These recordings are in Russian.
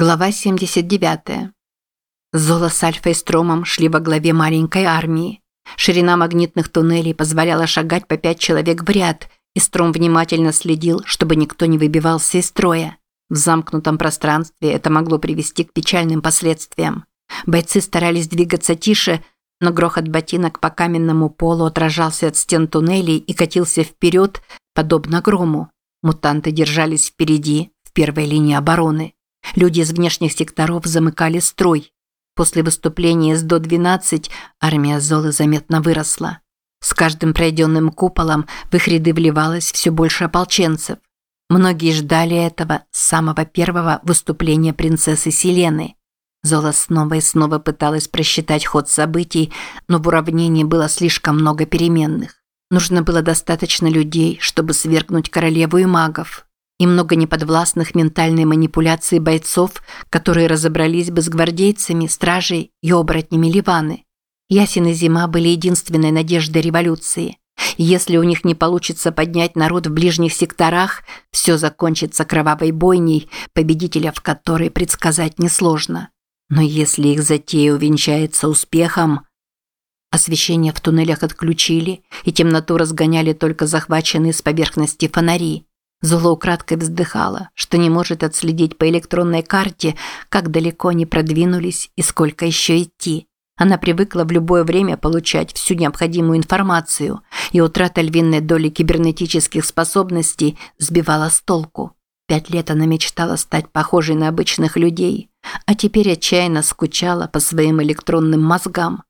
Глава 79. Зола с Альфой Стромом шли во главе маленькой армии. Ширина магнитных туннелей позволяла шагать по пять человек в ряд, и Стром внимательно следил, чтобы никто не выбивался из строя. В замкнутом пространстве это могло привести к печальным последствиям. Бойцы старались двигаться тише, но грохот ботинок по каменному полу отражался от стен туннелей и катился вперед, подобно грому. Мутанты держались впереди, в первой линии обороны. Люди из внешних секторов замыкали строй. После выступления с ДО-12 армия Золы заметно выросла. С каждым пройденным куполом в их ряды вливалось все больше ополченцев. Многие ждали этого с самого первого выступления принцессы Селены. Зола снова и снова пыталась просчитать ход событий, но в уравнении было слишком много переменных. Нужно было достаточно людей, чтобы свергнуть королеву и магов, и много неподвластных ментальной манипуляции бойцов, которые разобрались бы с гвардейцами, стражей и оборотнями Ливаны. Ясен и Зима были единственной надеждой революции. если у них не получится поднять народ в ближних секторах, все закончится кровавой бойней, победителя в которой предсказать несложно. Но если их затея увенчается успехом... Освещение в туннелях отключили, и темноту разгоняли только захваченные с поверхности фонари – Зло украдкой вздыхала, что не может отследить по электронной карте, как далеко они продвинулись и сколько еще идти. Она привыкла в любое время получать всю необходимую информацию, и утрата львиной доли кибернетических способностей сбивала с толку. Пять лет она мечтала стать похожей на обычных людей, а теперь отчаянно скучала по своим электронным мозгам.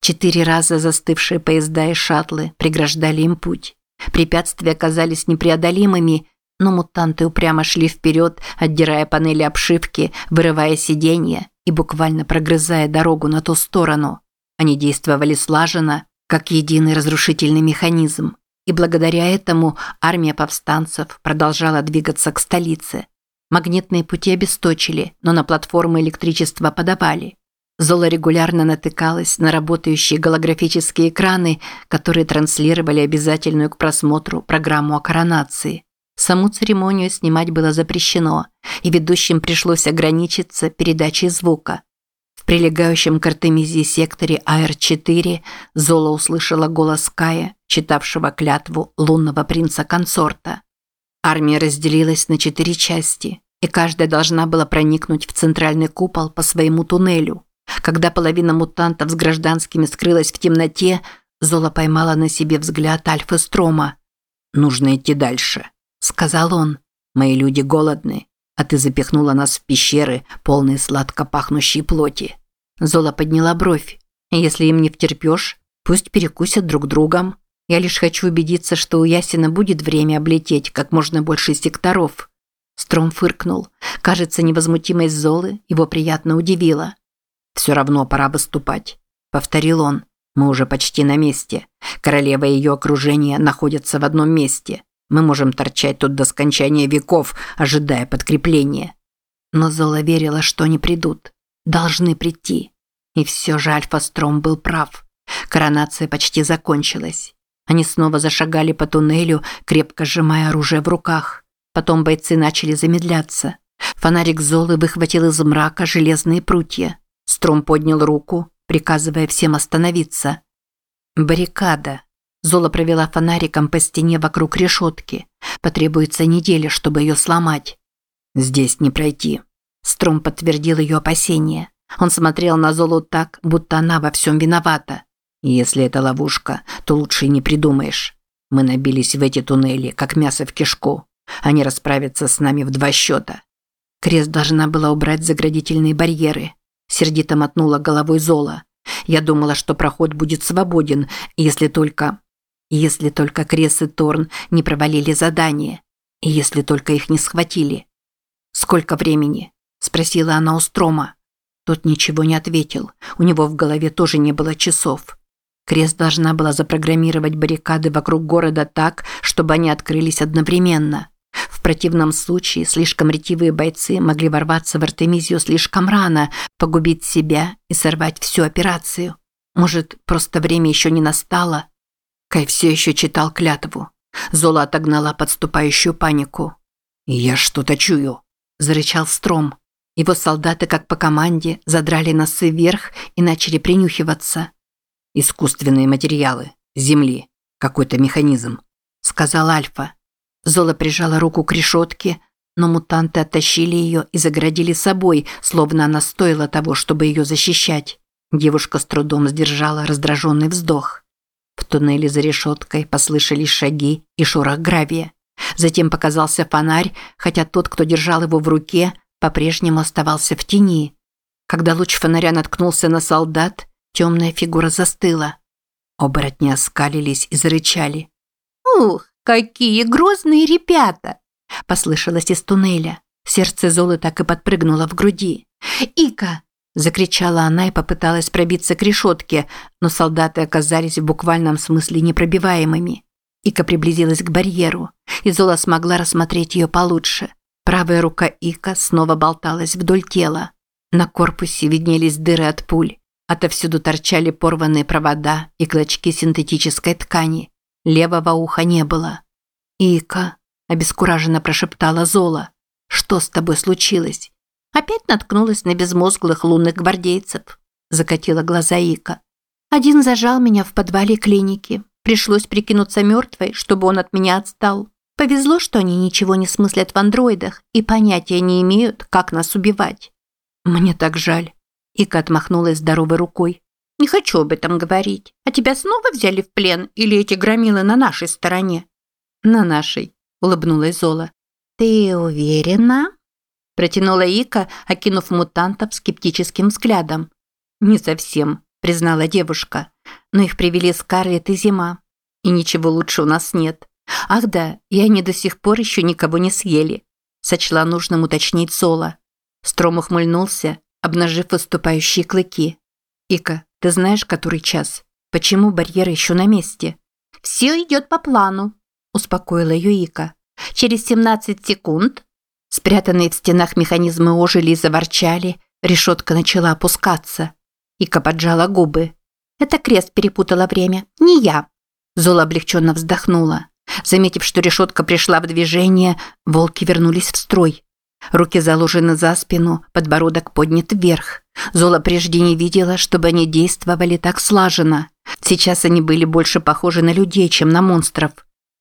Четыре раза застывшие поезда и шаттлы преграждали им путь. Препятствия казались непреодолимыми, но мутанты упрямо шли вперед, отдирая панели обшивки, вырывая сиденья и буквально прогрызая дорогу на ту сторону. Они действовали слаженно, как единый разрушительный механизм. И благодаря этому армия повстанцев продолжала двигаться к столице. Магнитные пути обесточили, но на платформы электричество подавали. Зола регулярно натыкалась на работающие голографические экраны, которые транслировали обязательную к просмотру программу о коронации. Саму церемонию снимать было запрещено, и ведущим пришлось ограничиться передачей звука. В прилегающем к Артемизии секторе АР-4 Зола услышала голос Кая, читавшего клятву лунного принца-консорта. Армия разделилась на четыре части, и каждая должна была проникнуть в центральный купол по своему туннелю. Когда половина мутантов с гражданскими скрылась в темноте, Зола поймала на себе взгляд Альфы Строма. «Нужно идти дальше», – сказал он. «Мои люди голодны, а ты запихнула нас в пещеры, полные сладко пахнущей плоти». Зола подняла бровь. «Если им не втерпешь, пусть перекусят друг другом. Я лишь хочу убедиться, что у Ясина будет время облететь как можно больше секторов». Стром фыркнул. Кажется, невозмутимость Золы его приятно удивила. «Все равно пора выступать», – повторил он. «Мы уже почти на месте. Королева и ее окружение находятся в одном месте. Мы можем торчать тут до скончания веков, ожидая подкрепления». Но Зола верила, что они придут. Должны прийти. И все же Альфа-Стром был прав. Коронация почти закончилась. Они снова зашагали по туннелю, крепко сжимая оружие в руках. Потом бойцы начали замедляться. Фонарик Золы выхватил из мрака железные прутья. Стром поднял руку, приказывая всем остановиться. Баррикада. Зола провела фонариком по стене вокруг решетки. Потребуется неделя, чтобы ее сломать. Здесь не пройти. Стром подтвердил ее опасения. Он смотрел на Золу так, будто она во всем виновата. Если это ловушка, то лучше и не придумаешь. Мы набились в эти туннели, как мясо в кишку. Они расправятся с нами в два счета. Крест должна была убрать заградительные барьеры. Сердито мотнула головой Зола. Я думала, что проход будет свободен, если только... Если только Крес и Торн не провалили задание. И если только их не схватили. «Сколько времени?» – спросила она у Строма. Тот ничего не ответил. У него в голове тоже не было часов. Крест должна была запрограммировать баррикады вокруг города так, чтобы они открылись одновременно. Противном случае слишком ретивые бойцы могли ворваться в Артемизию слишком рано, погубить себя и сорвать всю операцию. Может, просто время еще не настало? Кай все еще читал клятву. Зола отогнала подступающую панику. «Я что-то чую», – зарычал Стром. Его солдаты, как по команде, задрали носы вверх и начали принюхиваться. «Искусственные материалы. Земли. Какой-то механизм», – сказал Альфа. Зола прижала руку к решетке, но мутанты оттащили ее и загородили собой, словно она стоила того, чтобы ее защищать. Девушка с трудом сдержала раздраженный вздох. В туннеле за решеткой послышались шаги и шорох гравия. Затем показался фонарь, хотя тот, кто держал его в руке, по-прежнему оставался в тени. Когда луч фонаря наткнулся на солдат, темная фигура застыла. Оборотни оскалились и зарычали. «Ух, какие грозные ребята!» – послышалось из туннеля. Сердце Золы так и подпрыгнуло в груди. «Ика, Закричала она и попыталась пробиться к решетке, но солдаты оказались в буквальном смысле непробиваемыми. Ика приблизилась к барьеру, и Зола смогла рассмотреть ее получше. Правая рука Ика снова болталась вдоль тела. На корпусе виднелись дыры от пуль. Отовсюду торчали порванные провода и клочки синтетической ткани. Левого уха не было. «Ика», – обескураженно прошептала Зола, – «что с тобой случилось?» Опять наткнулась на безмозглых лунных гвардейцев. Закатила глаза Ика. Один зажал меня в подвале клиники. Пришлось прикинуться мертвой, чтобы он от меня отстал. Повезло, что они ничего не смыслят в андроидах и понятия не имеют, как нас убивать. Мне так жаль. Ика отмахнулась здоровой рукой. Не хочу об этом говорить. А тебя снова взяли в плен или эти громилы на нашей стороне? На нашей, улыбнулась Зола. Ты уверена? Протянула Ика, окинув мутантов скептическим взглядом. «Не совсем», – признала девушка. «Но их привели Скарлетт и Зима. И ничего лучше у нас нет. Ах да, и они до сих пор еще никого не съели», – сочла нужным уточнить Соло. Стром ухмыльнулся, обнажив выступающие клыки. «Ика, ты знаешь, который час? Почему барьер еще на месте?» «Все идет по плану», – успокоила ее Ика. «Через 17 секунд Спрятанные в стенах механизмы ожили и заворчали, решетка начала опускаться. Ика поджала губы. «Это крест перепутала время, не я». Зола облегченно вздохнула. Заметив, что решетка пришла в движение, волки вернулись в строй. Руки заложены за спину, подбородок поднят вверх. Зола прежде не видела, чтобы они действовали так слаженно. Сейчас они были больше похожи на людей, чем на монстров.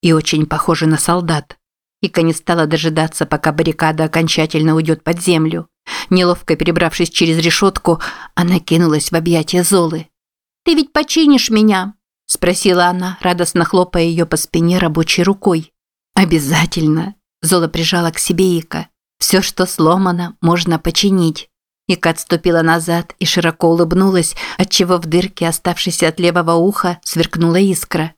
И очень похожи на солдат. Ика не стала дожидаться, пока баррикада окончательно уйдет под землю. Неловко перебравшись через решетку, она кинулась в объятия Золы. «Ты ведь починишь меня?» – спросила она, радостно хлопая ее по спине рабочей рукой. «Обязательно!» – Зола прижала к себе Ика. «Все, что сломано, можно починить». Ика отступила назад и широко улыбнулась, отчего в дырке, оставшейся от левого уха, сверкнула искра.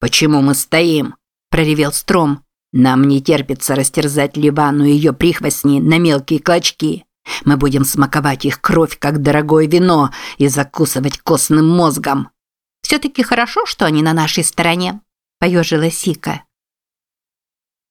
«Почему мы стоим?» – проревел Стром. Нам не терпится растерзать Ливану и ее прихвостни на мелкие клочки. Мы будем смаковать их кровь, как дорогое вино, и закусывать костным мозгом. Все-таки хорошо, что они на нашей стороне, поежилась Сика.